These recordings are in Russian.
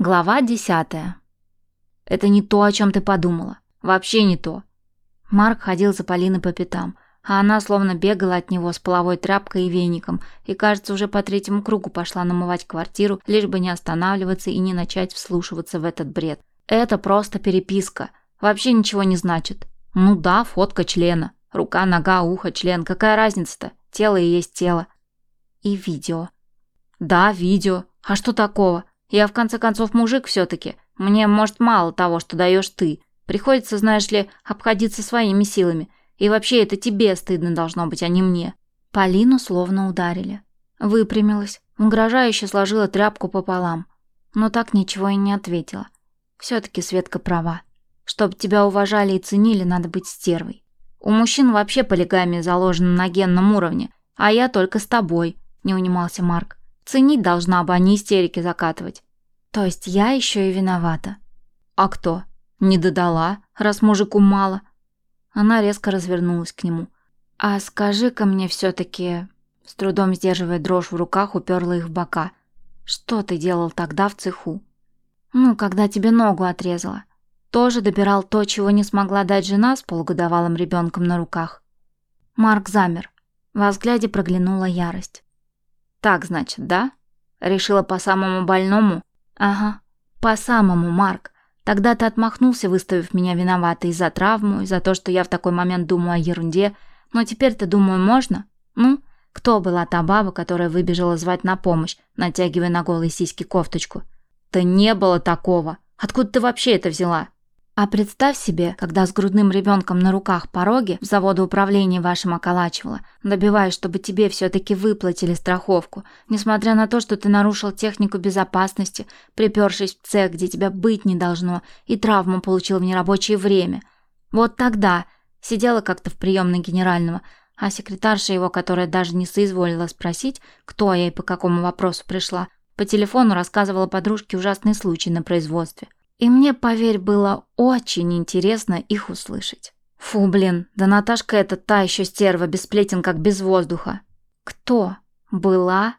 Глава десятая. Это не то, о чем ты подумала. Вообще не то. Марк ходил за Полиной по пятам, а она словно бегала от него с половой тряпкой и веником, и, кажется, уже по третьему кругу пошла намывать квартиру, лишь бы не останавливаться и не начать вслушиваться в этот бред. Это просто переписка. Вообще ничего не значит. Ну да, фотка члена. Рука, нога, ухо, член. Какая разница-то? Тело и есть тело. И видео. Да, видео. А что такого? Я, в конце концов, мужик все-таки. Мне, может, мало того, что даешь ты. Приходится, знаешь ли, обходиться своими силами. И вообще, это тебе стыдно должно быть, а не мне». Полину словно ударили. Выпрямилась, угрожающе сложила тряпку пополам. Но так ничего и не ответила. Все-таки Светка права. Чтоб тебя уважали и ценили, надо быть стервой. У мужчин вообще полигамия заложена на генном уровне, а я только с тобой, не унимался Марк. Ценить должна бы, а не истерики закатывать. То есть я еще и виновата. А кто? Не додала, раз мужику мало. Она резко развернулась к нему. А скажи-ка мне все-таки... С трудом сдерживая дрожь в руках, уперла их в бока. Что ты делал тогда в цеху? Ну, когда тебе ногу отрезала. Тоже добирал то, чего не смогла дать жена с полугодовалым ребенком на руках. Марк замер. Во взгляде проглянула ярость. Так, значит, да? Решила по самому больному? Ага, по самому, Марк. Тогда ты отмахнулся, выставив меня виноватой за травму, и за то, что я в такой момент думаю о ерунде. Но теперь-то, думаю, можно? Ну, кто была та баба, которая выбежала звать на помощь, натягивая на голые сиськи кофточку? Да не было такого. Откуда ты вообще это взяла? А представь себе, когда с грудным ребенком на руках пороги в заводоуправлении вашим околачивала, добиваясь, чтобы тебе все-таки выплатили страховку, несмотря на то, что ты нарушил технику безопасности, припершись в цех, где тебя быть не должно, и травму получил в нерабочее время. Вот тогда сидела как-то в приемной генерального, а секретарша его, которая даже не соизволила спросить, кто я и по какому вопросу пришла, по телефону рассказывала подружке ужасный случай на производстве – и мне, поверь, было очень интересно их услышать. Фу, блин, да Наташка эта та еще стерва, без сплетен, как без воздуха. Кто была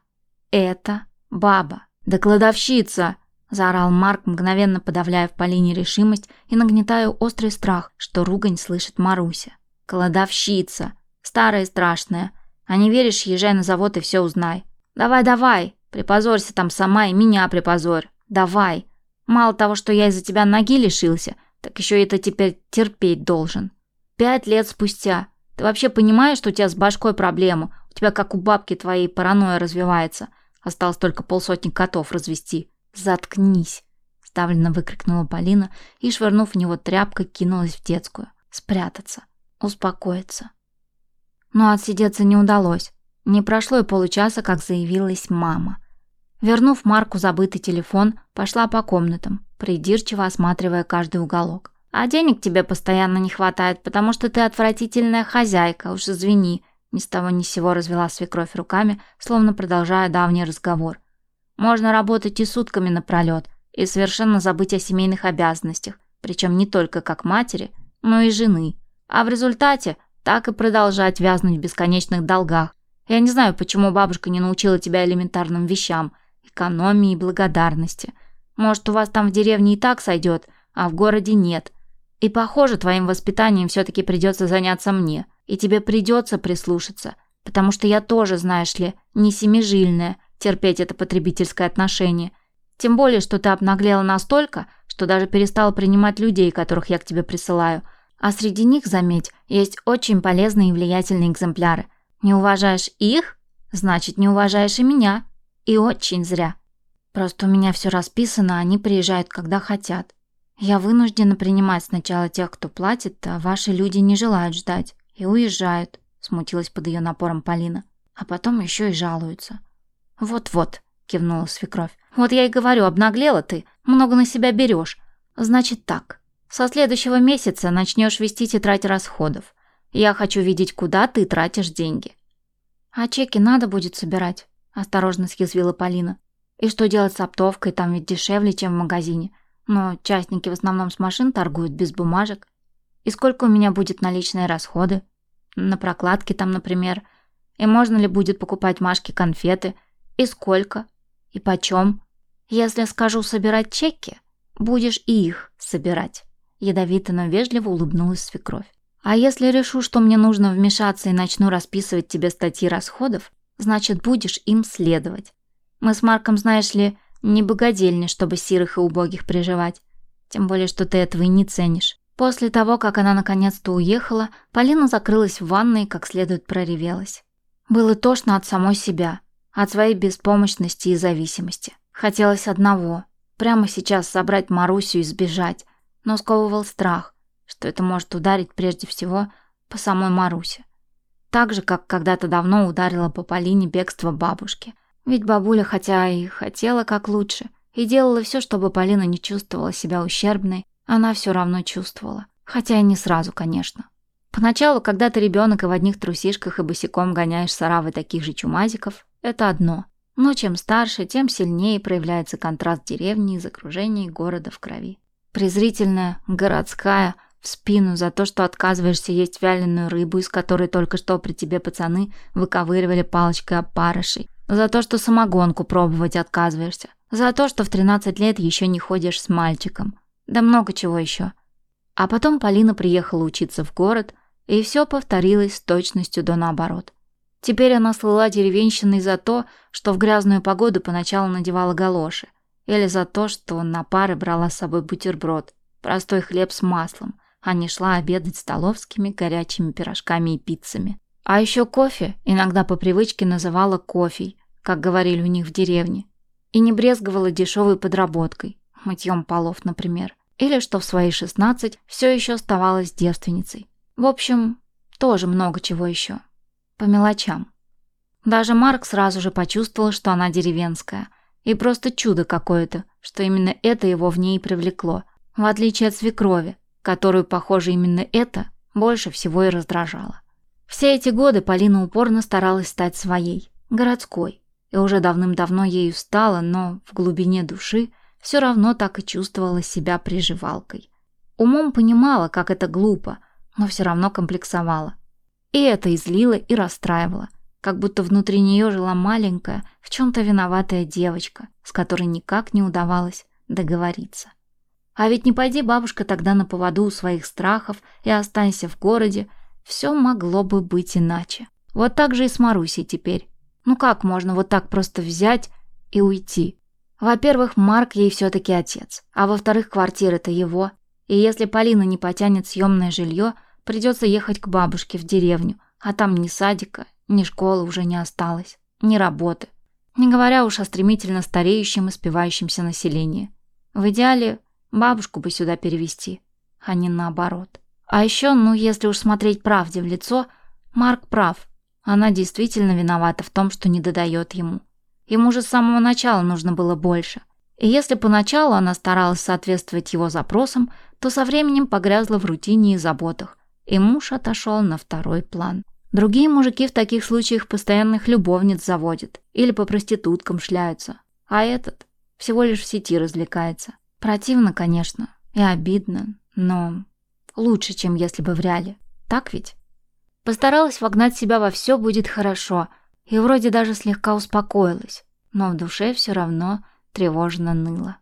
эта баба? Да кладовщица! Заорал Марк, мгновенно подавляя в Полине решимость и нагнетая острый страх, что ругань слышит Маруся. Кладовщица! Старая и страшная. А не веришь, езжай на завод и все узнай. Давай-давай, припозорься там сама и меня припозорь. Давай, Мало того, что я из-за тебя ноги лишился, так еще это теперь терпеть должен. Пять лет спустя. Ты вообще понимаешь, что у тебя с башкой проблема? У тебя, как у бабки твоей, паранойя развивается. Осталось только полсотни котов развести. Заткнись!» Ставленно выкрикнула Полина и, швырнув в него тряпкой, кинулась в детскую. Спрятаться. Успокоиться. Но отсидеться не удалось. Не прошло и получаса, как заявилась мама. Вернув Марку забытый телефон, пошла по комнатам, придирчиво осматривая каждый уголок. «А денег тебе постоянно не хватает, потому что ты отвратительная хозяйка, уж извини», ни с того ни с сего развела свекровь руками, словно продолжая давний разговор. «Можно работать и сутками напролет, и совершенно забыть о семейных обязанностях, причем не только как матери, но и жены, а в результате так и продолжать вязнуть в бесконечных долгах. Я не знаю, почему бабушка не научила тебя элементарным вещам, экономии и благодарности. Может, у вас там в деревне и так сойдет, а в городе нет. И, похоже, твоим воспитанием все-таки придется заняться мне. И тебе придется прислушаться, потому что я тоже, знаешь ли, не семижильная, терпеть это потребительское отношение. Тем более, что ты обнаглела настолько, что даже перестала принимать людей, которых я к тебе присылаю. А среди них, заметь, есть очень полезные и влиятельные экземпляры. Не уважаешь их, значит, не уважаешь и меня. И очень зря. Просто у меня все расписано, они приезжают, когда хотят. Я вынуждена принимать сначала тех, кто платит, а ваши люди не желают ждать и уезжают, смутилась под ее напором Полина. А потом еще и жалуются. Вот-вот, кивнула свекровь. Вот я и говорю, обнаглела ты, много на себя берешь. Значит так, со следующего месяца начнешь вести тетрадь расходов. Я хочу видеть, куда ты тратишь деньги. А чеки надо будет собирать. – осторожно съязвила Полина. «И что делать с оптовкой? Там ведь дешевле, чем в магазине. Но частники в основном с машин торгуют без бумажек. И сколько у меня будет наличные расходы? На прокладки там, например. И можно ли будет покупать Машке конфеты? И сколько? И почем? Если скажу собирать чеки, будешь и их собирать. Ядовито, но вежливо улыбнулась свекровь. А если решу, что мне нужно вмешаться и начну расписывать тебе статьи расходов, значит, будешь им следовать. Мы с Марком, знаешь ли, не богадельни, чтобы сирых и убогих приживать. Тем более, что ты этого и не ценишь. После того, как она наконец-то уехала, Полина закрылась в ванной и как следует проревелась. Было тошно от самой себя, от своей беспомощности и зависимости. Хотелось одного – прямо сейчас собрать Марусю и сбежать, но сковывал страх, что это может ударить прежде всего по самой Марусе. Так же, как когда-то давно ударило по Полине бегство бабушки. Ведь бабуля, хотя и хотела как лучше, и делала все, чтобы Полина не чувствовала себя ущербной, она все равно чувствовала. Хотя и не сразу, конечно. Поначалу, когда ты ребенок и в одних трусишках и босиком гоняешь саравы таких же чумазиков, это одно. Но чем старше, тем сильнее проявляется контраст деревни из окружения города в крови. Презрительная, городская, в спину за то, что отказываешься есть вяленую рыбу, из которой только что при тебе пацаны выковыривали палочкой опарышей. За то, что самогонку пробовать отказываешься. За то, что в 13 лет еще не ходишь с мальчиком. Да много чего еще. А потом Полина приехала учиться в город, и все повторилось с точностью до наоборот. Теперь она слыла деревенщиной за то, что в грязную погоду поначалу надевала галоши, или за то, что на пары брала с собой бутерброд, простой хлеб с маслом, а не шла обедать столовскими горячими пирожками и пиццами. А еще кофе иногда по привычке называла кофей, как говорили у них в деревне, и не брезговала дешевой подработкой, мытьем полов, например, или что в свои 16 все еще оставалась девственницей. В общем, тоже много чего еще. По мелочам. Даже Марк сразу же почувствовал, что она деревенская. И просто чудо какое-то, что именно это его в ней привлекло, в отличие от свекрови, которую, похоже, именно это больше всего и раздражало. Все эти годы Полина упорно старалась стать своей, городской, и уже давным-давно ею стала, но в глубине души все равно так и чувствовала себя приживалкой. Умом понимала, как это глупо, но все равно комплексовала. И это излило и расстраивало, как будто внутри нее жила маленькая, в чем-то виноватая девочка, с которой никак не удавалось договориться. А ведь не пойди бабушка тогда на поводу у своих страхов и останься в городе, все могло бы быть иначе. Вот так же и с Марусей теперь. Ну как можно вот так просто взять и уйти? Во-первых, Марк ей все-таки отец, а во-вторых, квартира-то его. И если Полина не потянет съемное жилье, Придется ехать к бабушке в деревню, а там ни садика, ни школы уже не осталось, ни работы. Не говоря уж о стремительно стареющем и спивающемся населении. В идеале бабушку бы сюда перевести, а не наоборот. А еще, ну если уж смотреть правде в лицо, Марк прав. Она действительно виновата в том, что не додает ему. Ему же с самого начала нужно было больше. И если поначалу она старалась соответствовать его запросам, то со временем погрязла в рутине и заботах, и муж отошел на второй план. Другие мужики в таких случаях постоянных любовниц заводят или по проституткам шляются, а этот всего лишь в сети развлекается. Противно, конечно, и обидно, но лучше, чем если бы в реале. Так ведь? Постаралась вогнать себя во все будет хорошо, и вроде даже слегка успокоилась, но в душе все равно тревожно ныло.